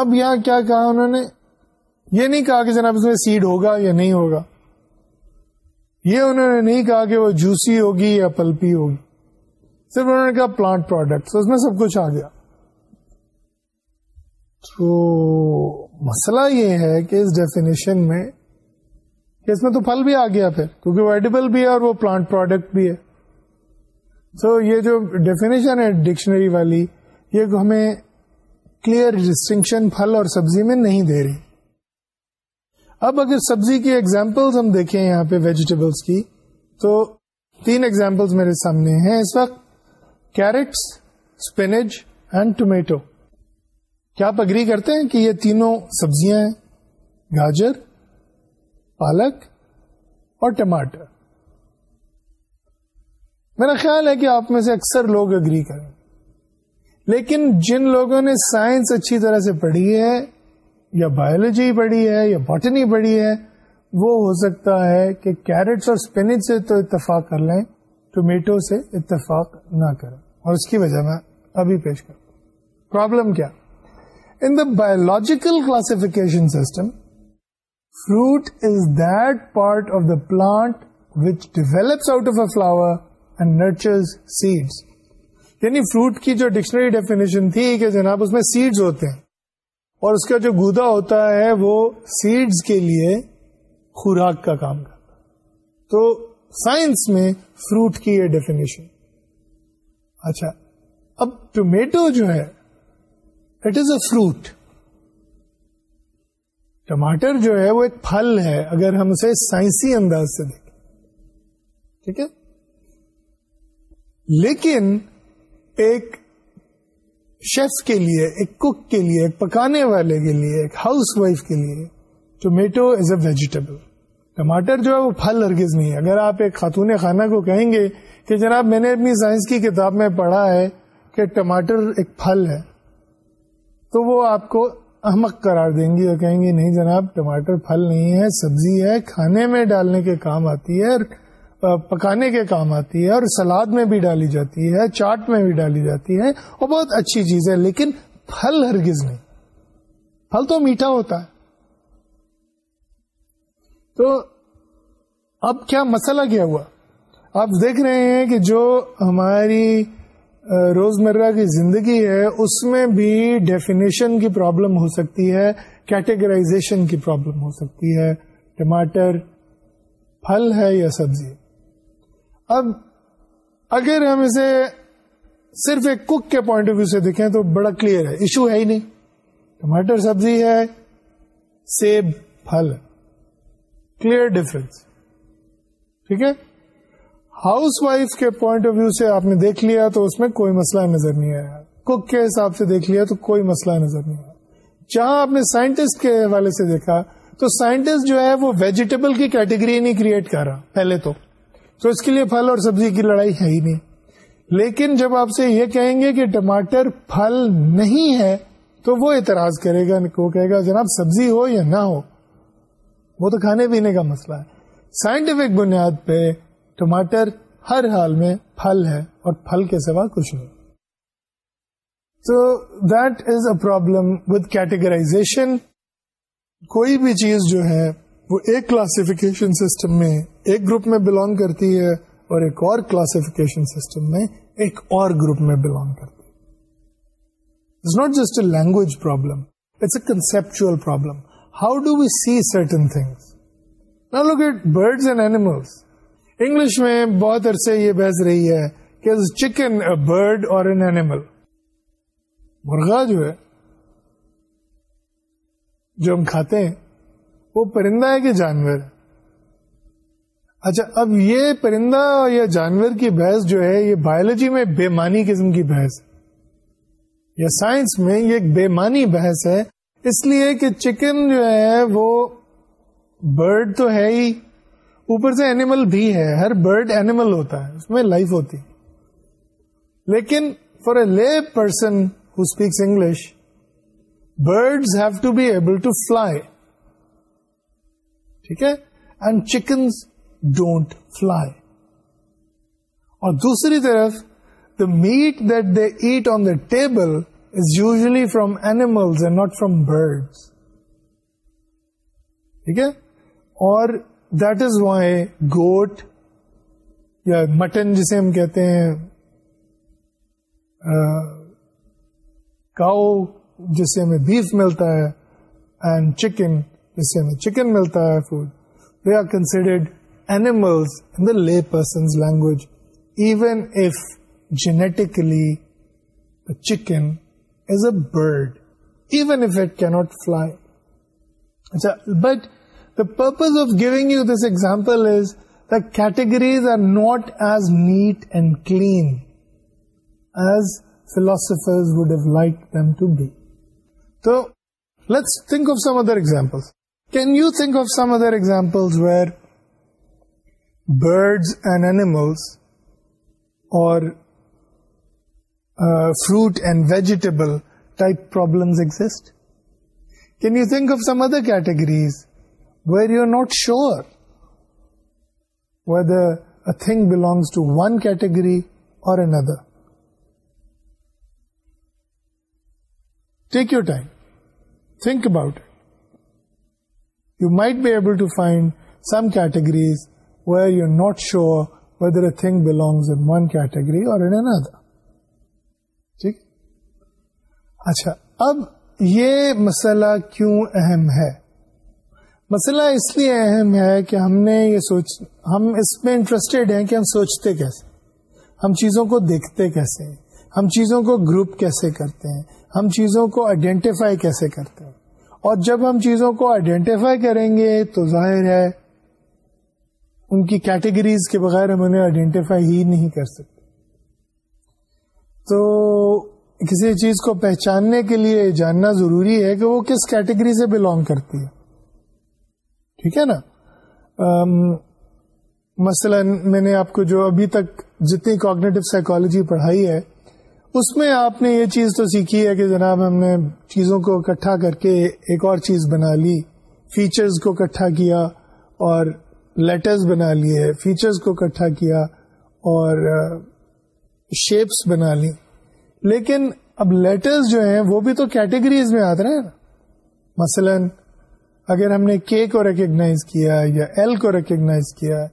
اب یہاں کیا کہا انہوں نے یہ نہیں کہا کہ جناب اس میں سیڈ ہوگا یا نہیں ہوگا یہ انہوں نے نہیں کہا کہ وہ جوسی ہوگی یا پلپی ہوگی صرف انہوں نے کہا پلانٹ پروڈکٹ اس میں سب کچھ آ گیا تو مسئلہ یہ ہے کہ اس ڈیفینیشن میں اس میں تو پھل بھی آ گیا پھر کیونکہ وہ ایڈیبل بھی ہے اور وہ پلانٹ پروڈکٹ بھی ہے so, یہ جو ڈیفینیشن ہے ڈکشنری والی یہ ہمیں کلیئر ڈسٹنکشن پھل اور سبزی میں نہیں دے رہی اب اگر سبزی کی ایگزامپل ہم دیکھیں یہاں پہ ویجیٹیبلس کی تو تین ایگزامپلس میرے سامنے ہیں اس وقت کیرٹس اسپینج اینڈ ٹومیٹو کیا آپ اگری کرتے ہیں کہ یہ تینوں سبزیاں ہیں گاجر پالک اور ٹماٹر میرا خیال ہے کہ آپ میں سے اکثر لوگ اگری کریں لیکن جن لوگوں نے سائنس اچھی طرح سے پڑھی ہے یا بایولوجی پڑھی ہے یا باٹنی پڑھی ہے وہ ہو سکتا ہے کہ کیرٹس اور اسپینج سے تو اتفاق کر لیں ٹومیٹو سے اتفاق نہ کریں اور اس کی وجہ میں ابھی پیش کروں پرابلم کیا in the biological classification system, fruit is that part of the plant which develops out of a flower and nurtures seeds. یعنی فروٹ کی جو ڈکشنری ڈیفینیشن تھی کہ جناب اس میں سیڈز ہوتے ہیں اور اس کا جو گودا ہوتا ہے وہ سیڈز کے لیے خوراک کا کام کرتا تو سائنس میں فروٹ کی یہ ڈیفینیشن اچھا اب ٹومیٹو جو ہے اٹ از اے فروٹ ٹماٹر جو ہے وہ ایک پھل ہے اگر ہم اسے سائنسی انداز سے دیکھیں ٹھیک ہے لیکن ایک شیف کے لیے ایک کوک کے لیے ایک پکانے والے کے لیے ایک ہاؤس وائف کے لیے ٹومیٹو از اے ویجیٹیبل ٹماٹر جو ہے وہ پھل ہرگز نہیں ہے اگر آپ ایک خاتون خانہ کو کہیں گے کہ جناب میں نے اپنی سائنس کی کتاب میں پڑھا ہے کہ ٹماٹر ایک پھل ہے تو وہ آپ کو احمق قرار دیں گی اور کہیں گے نہیں جناب ٹماٹر پھل نہیں ہے سبزی ہے کھانے میں ڈالنے کے کام آتی ہے اور پکانے کے کام آتی ہے اور سلاد میں بھی ڈالی جاتی ہے چاٹ میں بھی ڈالی جاتی ہے اور بہت اچھی چیز ہے لیکن پھل ہرگز نہیں پھل تو میٹھا ہوتا ہے تو اب کیا مسئلہ کیا ہوا آپ دیکھ رہے ہیں کہ جو ہماری روزمرہ کی زندگی ہے اس میں بھی ڈیفینیشن کی پرابلم ہو سکتی ہے کیٹیگرائزیشن کی پرابلم ہو سکتی ہے ٹماٹر پھل ہے یا سبزی اب اگر ہم اسے صرف ایک کک کے پوائنٹ آف ویو سے دیکھیں تو بڑا کلیئر ہے ایشو ہے ہی نہیں ٹماٹر سبزی ہے سیب پھل کلیئر ڈفرینس ٹھیک ہے ہاؤس وائف کے پوائنٹ آف ویو سے آپ نے دیکھ لیا تو اس میں کوئی مسئلہ نظر نہیں آیا کوک کے حساب سے دیکھ لیا تو کوئی مسئلہ نظر نہیں آیا جہاں آپ نے سائنٹسٹ کے حوالے سے دیکھا تو سائنٹسٹ جو ہے وہ ویجیٹیبل کی کیٹیگری نہیں کریٹ کر رہا پہلے تو تو اس کے لیے پھل اور سبزی کی لڑائی ہے ہی نہیں لیکن جب آپ سے یہ کہیں گے کہ ٹماٹر پھل نہیں ہے تو وہ اعتراض کرے گا وہ کہے گا جناب سبزی ہو یا نہ ہو وہ تو کھانے پینے کا مسئلہ ہے سائنٹیفک بنیاد پہ ٹماٹر ہر حال میں پھل ہے اور پھل کے سوا کچھ نہیں تو that is a problem with categorization کوئی بھی چیز جو ہے وہ ایک کلاسفکیشن سسٹم میں ایک گروپ میں بلونگ کرتی ہے اور ایک اور کلاسفکیشن سسٹم میں ایک اور گروپ میں بلونگ کرتی ہے language problem it's a conceptual problem how do we see certain things look at birds and animals English میں بہت عرصے یہ بحث رہی ہے کہ چکن اے برڈ اور این اینیمل مرغا جو ہے جو ہم کھاتے ہیں وہ پرندہ ہے کہ جانور اچھا اب یہ پرندہ یا جانور کی بحث جو ہے یہ بایولوجی میں بے مانی قسم کی بحث ہے یا سائنس میں یہ ایک بے مانی بحث ہے اس لیے کہ چکن جو ہے وہ برڈ تو ہے ہی اوپر سے اینیمل بھی ہے ہر برڈ اینیمل ہوتا ہے اس میں لائف ہوتی لیکن for a lay person who speaks English birds have to be able to fly ٹھیک ہے اینڈ چکن ڈونٹ فلائی اور دوسری طرف the meat that they eat on the table is usually from animals and not from birds ٹھیک ہے اور that is why goat یا mutton جسے ہم کہتے ہیں کاؤ جسے ہمیں بیف ملتا ہے اینڈ چکن جسے ہمیں چکن ملتا ہے food they are considered animal in the lay persons language even if genetically chicken is a bird even if it can't fly اچھا but The purpose of giving you this example is the categories are not as neat and clean as philosophers would have liked them to be. So, let's think of some other examples. Can you think of some other examples where birds and animals, or uh, fruit and vegetable type problems exist? Can you think of some other categories where you're not sure whether a thing belongs to one category or another take your time think about it you might be able to find some categories where you're not sure whether a thing belongs in one category or in another ٹھیک اچھا اب یہ مسئلہ کیوں اہم ہے مسئلہ اس لیے اہم ہے کہ ہم نے یہ سوچ ہم اس میں انٹرسٹیڈ ہیں کہ ہم سوچتے کیسے ہم چیزوں کو دیکھتے کیسے ہم چیزوں کو گروپ کیسے کرتے ہیں ہم چیزوں کو آئیڈینٹیفائی کیسے کرتے ہیں اور جب ہم چیزوں کو آئیڈینٹیفائی کریں گے تو ظاہر ہے ان کی کیٹیگریز کے بغیر ہم انہیں آئیڈینٹیفائی ہی نہیں کر سکتے تو کسی چیز کو پہچاننے کے لیے جاننا ضروری ہے کہ وہ کس کیٹیگری سے بلونگ کرتی ہے ٹھیک ہے نا مثلا میں نے آپ کو جو ابھی تک جتنی کوگنیٹو سائیکالوجی پڑھائی ہے اس میں آپ نے یہ چیز تو سیکھی ہے کہ جناب ہم نے چیزوں کو اکٹھا کر کے ایک اور چیز بنا لی فیچرز کو اکٹھا کیا اور لیٹرز بنا لیے فیچرز کو اکٹھا کیا اور شیپس بنا لی لیکن اب لیٹرز جو ہیں وہ بھی تو کیٹیگریز میں آتے ہیں مثلاً اگر ہم نے کے کو ریکگنائز کیا یا ایل کو ریکگنائز کیا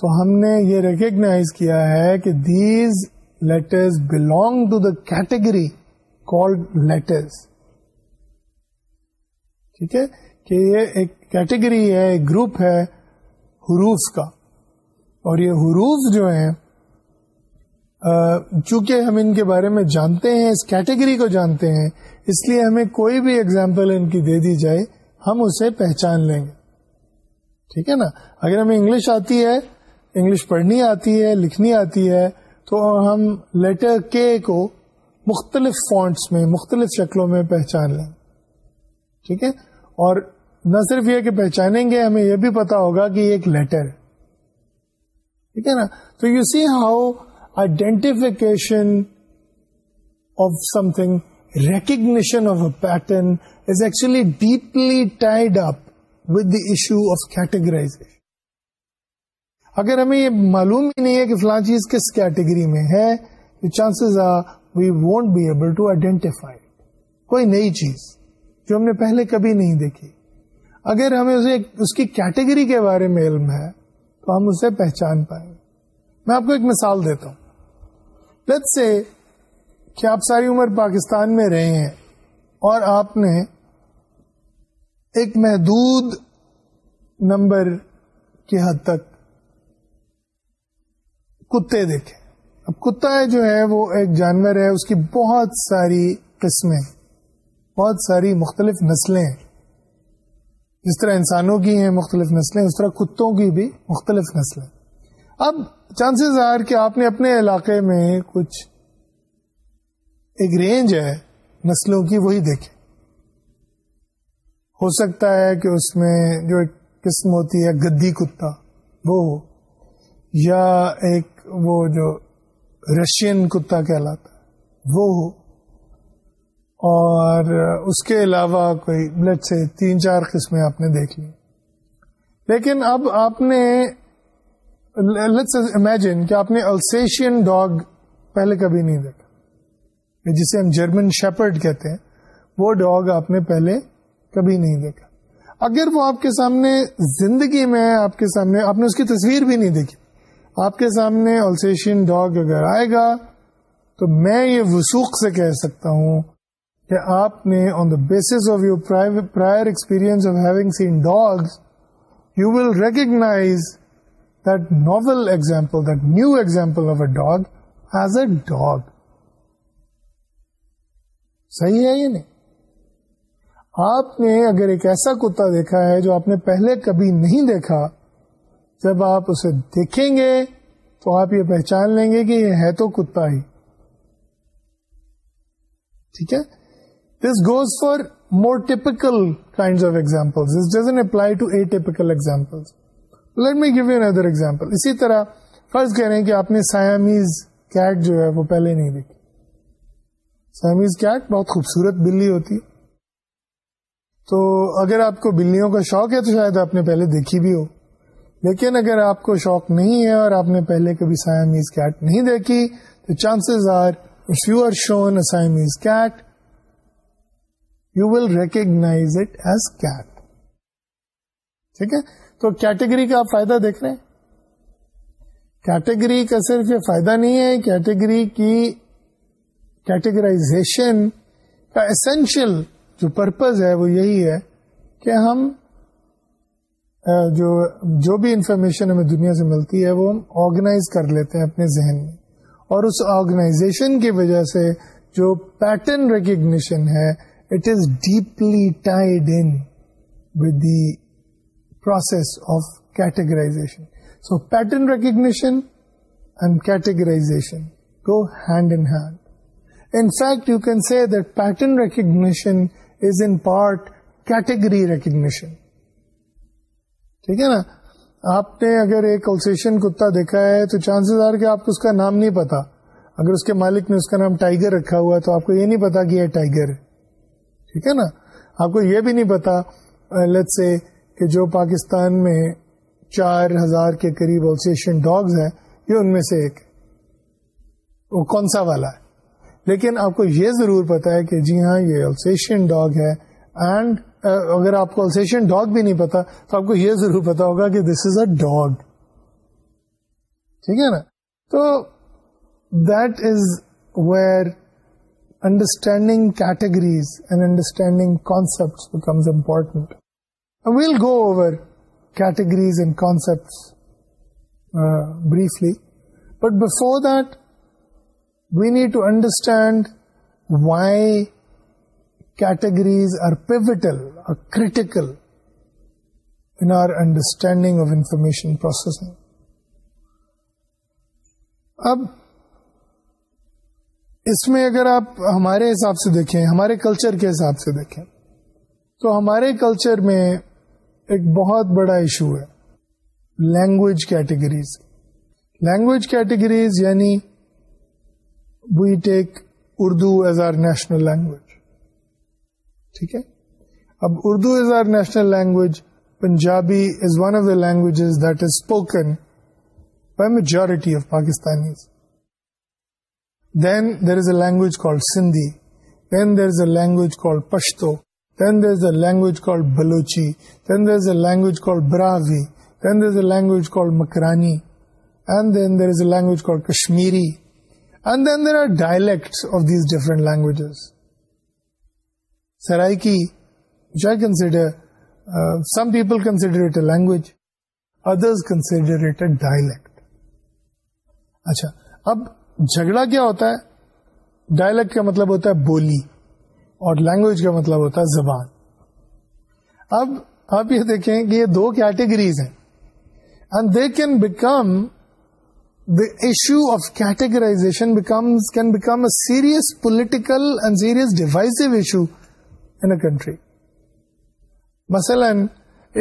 تو ہم نے یہ ریکگنائز کیا ہے کہ these letters belong to the category called letters ٹھیک ہے کہ یہ ایک کیٹیگری ہے ایک گروپ ہے حروف کا اور یہ حروف جو ہیں چونکہ ہم ان کے بارے میں جانتے ہیں اس کیٹیگری کو جانتے ہیں اس لیے ہمیں کوئی بھی اگزامپل ان کی دے دی جائے ہم اسے پہچان لیں گے ٹھیک ہے نا اگر ہمیں انگلش آتی ہے انگلش پڑھنی آتی ہے لکھنی آتی ہے تو ہم لیٹر کے کو مختلف فونٹس میں مختلف شکلوں میں پہچان لیں ٹھیک ہے اور نہ صرف یہ کہ پہچانیں گے ہمیں یہ بھی پتا ہوگا کہ یہ ایک لیٹر ٹھیک ہے نا تو you see how identification of something recognition of a pattern is actually deeply tied up with the issue of categorization. اگر ہمیں یہ معلوم ہی نہیں ہے کہ فلاں چیز کس کیٹیگری میں ہے تو chances are we won't be able to identify کوئی نئی چیز جو ہم نے پہلے کبھی نہیں دیکھی اگر ہمیں اسے اس کی کیٹیگری کے بارے میں علم ہے تو ہم اسے پہچان پائیں میں آپ کو ایک مثال دیتا ہوں لیٹ سے کہ آپ ساری عمر پاکستان میں رہے ہیں اور آپ نے ایک محدود نمبر کی حد تک کتے دیکھے اب کتا ہے جو ہے وہ ایک جانور ہے اس کی بہت ساری قسمیں بہت ساری مختلف نسلیں جس طرح انسانوں کی ہیں مختلف نسلیں اس طرح کتوں کی بھی مختلف نسلیں اب چانسز کہ آپ نے اپنے علاقے میں کچھ ایک رینج ہے نسلوں کی وہی دیکھیں ہو سکتا ہے کہ اس میں جو ایک قسم ہوتی ہے گدی کتا وہ ہو یا ایک وہ جو رشین کتا ہے وہ ہو اور اس کے علاوہ کوئی بلڈ سے تین چار قسمیں آپ نے دیکھ لی لیکن اب آپ نے امیجن کہ آپ نے السیشین ڈاگ پہلے کبھی نہیں دیکھا جسے ہم جرمن شیپرڈ کہتے ہیں وہ ڈاگ آپ نے پہلے کبھی نہیں دیکھا اگر وہ آپ کے سامنے زندگی میں آپ کے سامنے آپ نے اس کی تصویر بھی نہیں دیکھی آپ کے سامنے السیشین ڈاگ اگر آئے گا تو میں یہ وسوخ سے کہہ سکتا ہوں کہ آپ نے on the basis of your prior experience seen dogs you will recognize that novel example that new example of a dog as a dog صحیح ہے یہ نہیں آپ نے اگر ایک ایسا کتا دیکھا ہے جو آپ نے پہلے کبھی نہیں دیکھا جب آپ اسے دیکھیں گے تو آپ یہ پہچان لیں گے کہ یہ ہے تو کتا ہی ٹھیک ہے this goes for more typical this doesn't apply to a typical example let me give you another other اسی طرح فرض کہہ رہے ہیں کہ آپ نے سیامیز کیٹ جو ہے وہ پہلے نہیں دیکھا سیمیز کیٹ بہت خوبصورت بلی ہوتی ہے تو اگر آپ کو بلیوں کا شوق ہے تو شاید آپ نے پہلے دیکھی بھی ہو لیکن اگر آپ کو شوق نہیں ہے اور آپ نے پہلے کبھی کیٹ نہیں دیکھی تو chances are are if you shown Siamese cat you will it as cat ٹھیک ہے تو کیٹیگری کا آپ فائدہ دیکھ رہے ہیں کیٹیگری کا صرف یہ فائدہ نہیں ہے کیٹیگری کی کیٹیگرائزیشن کا اسینشیل جو پرپز ہے وہ یہی ہے کہ ہم جو جو بھی انفارمیشن ہمیں دنیا سے ملتی ہے وہ ہم آرگنائز کر لیتے ہیں اپنے ذہن میں اور اس آرگنائزیشن کی وجہ سے جو پیٹرن ریکگنیشن ہے it is deeply tied in with the process of categorization so pattern recognition and categorization go hand in hand in fact pattern recognition is in part category recognition. ٹھیک ہے نا آپ نے اگر ایک کلسیشن کتا دیکھا ہے تو چانسز آر کہ آپ کو اس کا نام نہیں پتا اگر اس کے مالک نے اس کا نام ٹائیگر رکھا ہوا ہے تو آپ کو یہ نہیں پتا کہ یہ ٹائیگر ہے ٹھیک ہے نا آپ کو یہ بھی نہیں پتا سے کہ جو پاکستان میں چار ہزار کے قریب السیشن ڈاگز ہیں یہ ان میں سے ایک وہ کون سا والا ہے لیکن آپ کو یہ ضرور پتا ہے کہ جی ہاں یہ السیشین ڈاگ ہے اینڈ uh, اگر آپ کو السیشین ڈاگ بھی نہیں پتا تو آپ کو یہ ضرور پتا ہوگا کہ دس از اے ڈاگ ٹھیک ہے نا تو that is where understanding categories and understanding concept becomes important we'll go over categories and concept briefly but before that we need to understand why categories are pivotal or critical in our understanding of information processing. اب اس میں اگر آپ ہمارے حساب سے دیکھیں ہمارے کلچر کے حساب سے دیکھیں تو ہمارے کلچر میں ایک بہت بڑا ایشو ہے لینگویج کیٹیگریز لینگویج کیٹیگریز یعنی we take Urdu as our national language. Okay? Ab Urdu is our national language. Punjabi is one of the languages that is spoken by majority of Pakistanis. Then there is a language called Sindhi. Then there is a language called Pashto. Then there is a language called Balochi. Then there is a language called Brahvi. Then there is a language called Makrani. And then there is a language called Kashmiri. And then there are dialect of these different languages Saraiki which I consider some people consider it a language others consider it a dialect اچھا اب جھگڑا کیا ہوتا ہے dialect کا مطلب ہوتا ہے بولی اور لینگویج کا مطلب ہوتا ہے زبان اب آپ یہ دیکھیں کہ یہ دو کیٹیگریز ہیں and they can become the issue of categorization becomes can become a serious political and serious divisive issue in a country. Political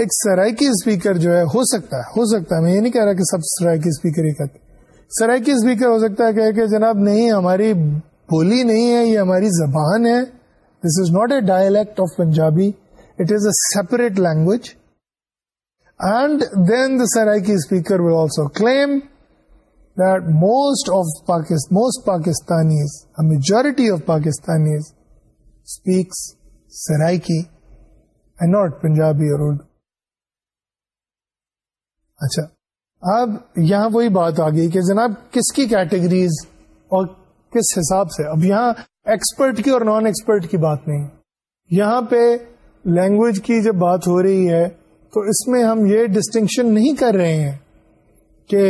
ایک سرائکی اسپیکر جو ہے ہو ہو سکتا سکتا ہے ہے میں یہ نہیں کہہ رہا کہ سب سرائکی اسپیکر ہی سرائی سرائکی اسپیکر ہو سکتا ہے کہ جناب نہیں ہماری بولی نہیں ہے یہ ہماری زبان ہے this is not a dialect of Punjabi it is a separate language and then the Saraiki speaker will also claim that most most of Pakistan, Pakistanis, a majority of Pakistanis speaks Saraiki and not Punjabi or Urdu. Achha. اب یہاں وہی بات آ گئی کہ جناب کس کی categories اور کس حساب سے اب یہاں ایکسپرٹ کی اور نان ایکسپرٹ کی بات نہیں یہاں پہ لینگویج کی جب بات ہو رہی ہے تو اس میں ہم یہ ڈسٹنکشن نہیں کر رہے ہیں کہ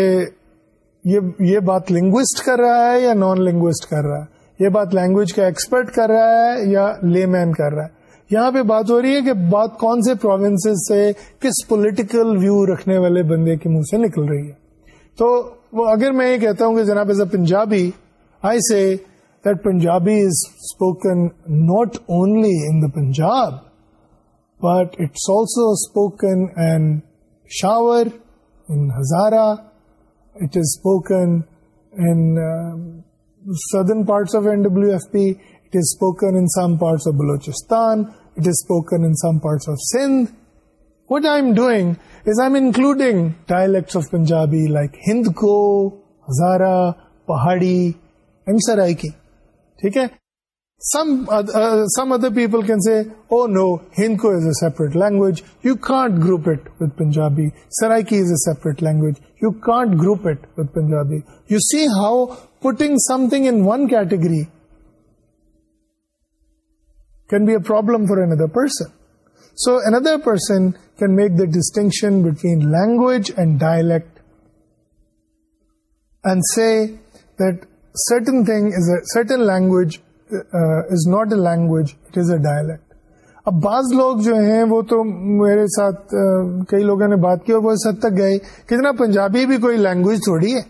یہ یہ بات لنگوسٹ کر رہا ہے یا نان لنگوسٹ کر رہا ہے یہ بات لینگویج کا ایکسپرٹ کر رہا ہے یا لے مین کر رہا ہے یہاں پہ بات ہو رہی ہے کہ بات کون سے پروونس سے کس پولیٹیکل ویو رکھنے والے بندے کے منہ سے نکل رہی ہے تو وہ اگر میں یہ کہتا ہوں کہ جناب از a Punjabi I say that Punjabi is spoken not only in the Punjab but it's also spoken and shower in Hazara Balochistan it is spoken of Sindh what I am doing it I am including dialects of Punjabi like Hindko Hazara Pahari M سر آئی کی ٹھیک ہے Uh, some other people can say, oh no, Hindko is a separate language, you can't group it with Punjabi. Saraiki is a separate language, you can't group it with Punjabi. You see how putting something in one category can be a problem for another person. So another person can make the distinction between language and dialect and say that certain language is not a language it is a dialect اب بعض لوگ جو ہیں وہ تو میرے ساتھ uh, کئی لوگوں نے بات کی اور وہ حد تک گئے کتنا پنجابی بھی کوئی لینگویج تھوڑی ہے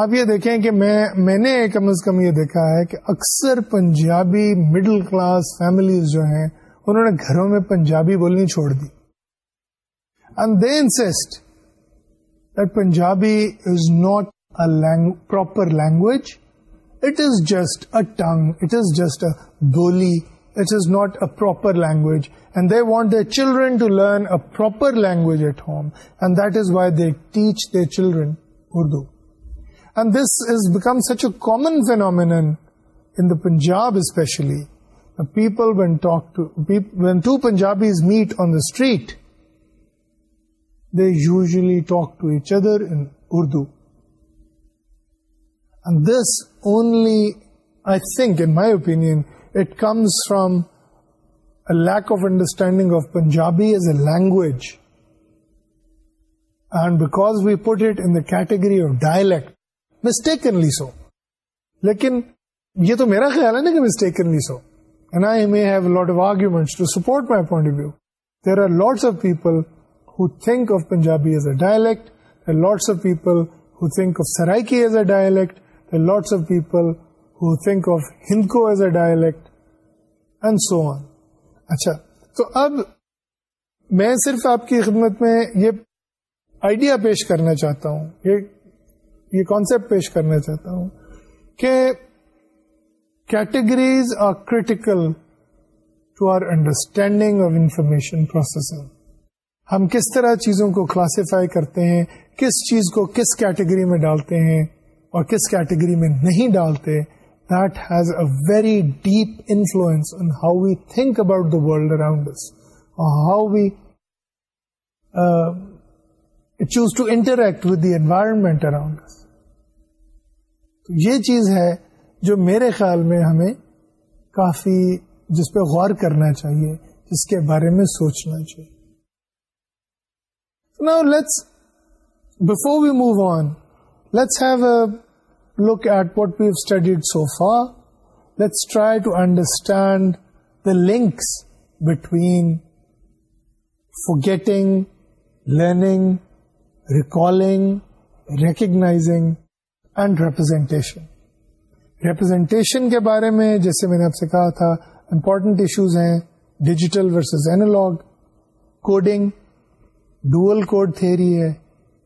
آپ یہ دیکھیں کہ میں میں نے کم از کم یہ دیکھا ہے کہ اکثر پنجابی مڈل کلاس فیملیز جو ہیں انہوں نے گھروں میں پنجابی بولنی چھوڑ دی and they insist Punjabi is not proper language it is just a tongue it is just a boli it is not a proper language and they want the children to learn a proper language at home and that is why they teach the children Urdu and this has become such a common phenomenon in the Punjab especially people when talk to people when to Punjab is meet on the street they usually talk to each other in Urdu this only I think in my of it comes from lack of understanding of Punjabis and back we put اٹری of dialect mistake لیکن یہ تو میرا خیال ہے نا lot of my point of people of dialect lots of people who think of Hindko as a dialect and so on. On اچھا تو اب میں صرف آپ کی خدمت میں یہ آئیڈیا پیش کرنا چاہتا ہوں یہ کانسیپٹ پیش کرنا چاہتا ہوں کہ categories are critical to our understanding of information processing ہم کس طرح چیزوں کو کلاسیفائی کرتے ہیں کس چیز کو کس کیٹیگری میں ڈالتے ہیں اور کس کیٹیگری میں نہیں ڈالتے that has a very deep influence in how we think about the world around اور how we choose to interact with the environment around یہ چیز ہے جو میرے خیال میں ہمیں کافی جس پہ غور کرنا چاہیے جس کے بارے میں سوچنا چاہیے نا let's before we move on let's look at what بیٹڈیٹس try to understand the links between forgetting learning recalling recognize and representation representation کے بارے میں جیسے میں نے آپ سے کہا تھا امپورٹنٹ ایشوز ہیں digital versus analog coding dual code theory ہے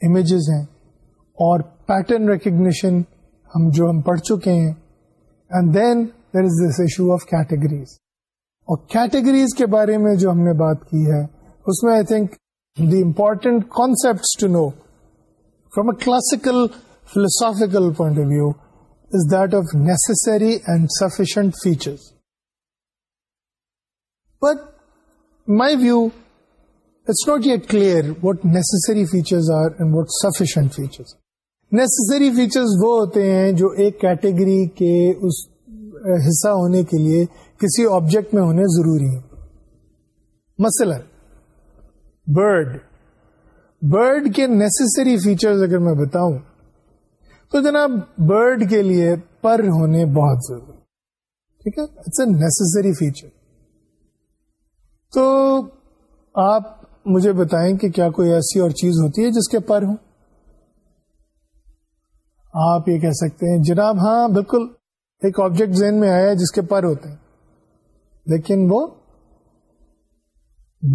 امیجز ہیں اور پیٹرن ریکگنیشن ہم جو ہم پڑھ چکے ہیں and then there is this issue of categories اور کیٹیگریز کے بارے میں جو ہم نے بات کی ہے اس میں I think the important concept to know from a classical philosophical point of view is that of necessary and sufficient features but my view it's not yet clear what necessary feature are and what sufficient are necessary features وہ ہوتے ہیں جو ایک category کے اس حصہ ہونے کے لیے کسی آبجیکٹ میں ہونے ضروری ہیں مثلا برڈ برڈ کے نیسسری فیچرز اگر میں بتاؤں تو جناب برڈ کے لیے پر ہونے بہت ضروری ٹھیک ہے اٹس اے نیسسری فیچر تو آپ مجھے بتائیں کہ کیا کوئی ایسی اور چیز ہوتی ہے جس کے پر ہوں آپ یہ کہہ سکتے ہیں جناب ہاں بالکل ایک آبجیکٹ میں آیا جس کے پر ہوتے ہیں لیکن وہ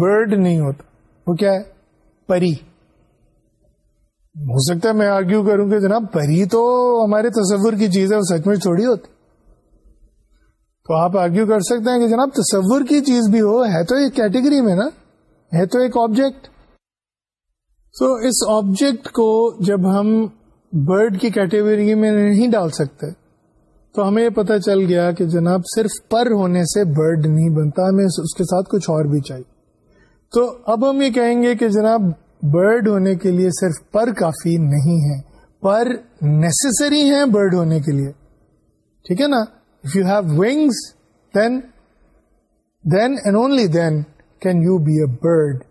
برڈ نہیں ہوتا وہ کیا ہے پری ہو سکتا ہے میں آرگیو کروں کہ جناب پری تو ہمارے تصور کی چیز ہے وہ سچ مچ تھوڑی ہوتی تو آپ آرگیو کر سکتے ہیں کہ جناب تصور کی چیز بھی ہو ہے تو ایک کیٹیگری میں نا ہے تو ایک آبجیکٹ سو so, اس آبجیکٹ کو جب ہم برڈ کی کیٹیگری میں نہیں ڈال سکتے تو ہمیں یہ پتا چل گیا کہ جناب صرف پر ہونے سے برڈ نہیں بنتا ہمیں اس کے ساتھ کچھ اور بھی چاہیے تو اب ہم یہ کہیں گے کہ جناب برڈ ہونے کے لیے صرف پر کافی نہیں ہے پر نیسری ہے برڈ ہونے کے لیے ٹھیک ہے نا if you have wings then then and only then can you be a bird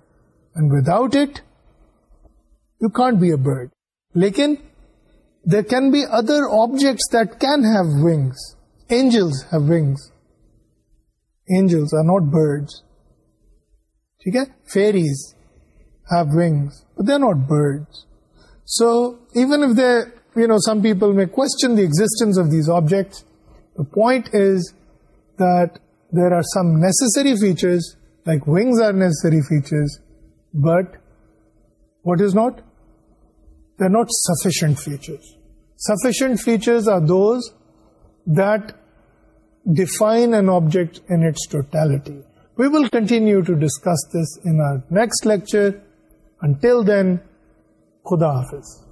and without it you can't be a bird لیکن There can be other objects that can have wings. Angels have wings. Angels are not birds. Okay? Fairies have wings, but they're not birds. So even if they, some people may question the existence of these objects, the point is that there are some necessary features, like wings are necessary features, but what is not? They're not sufficient features. Sufficient features are those that define an object in its totality we will continue to discuss this انسٹ لیل then خدا حافظ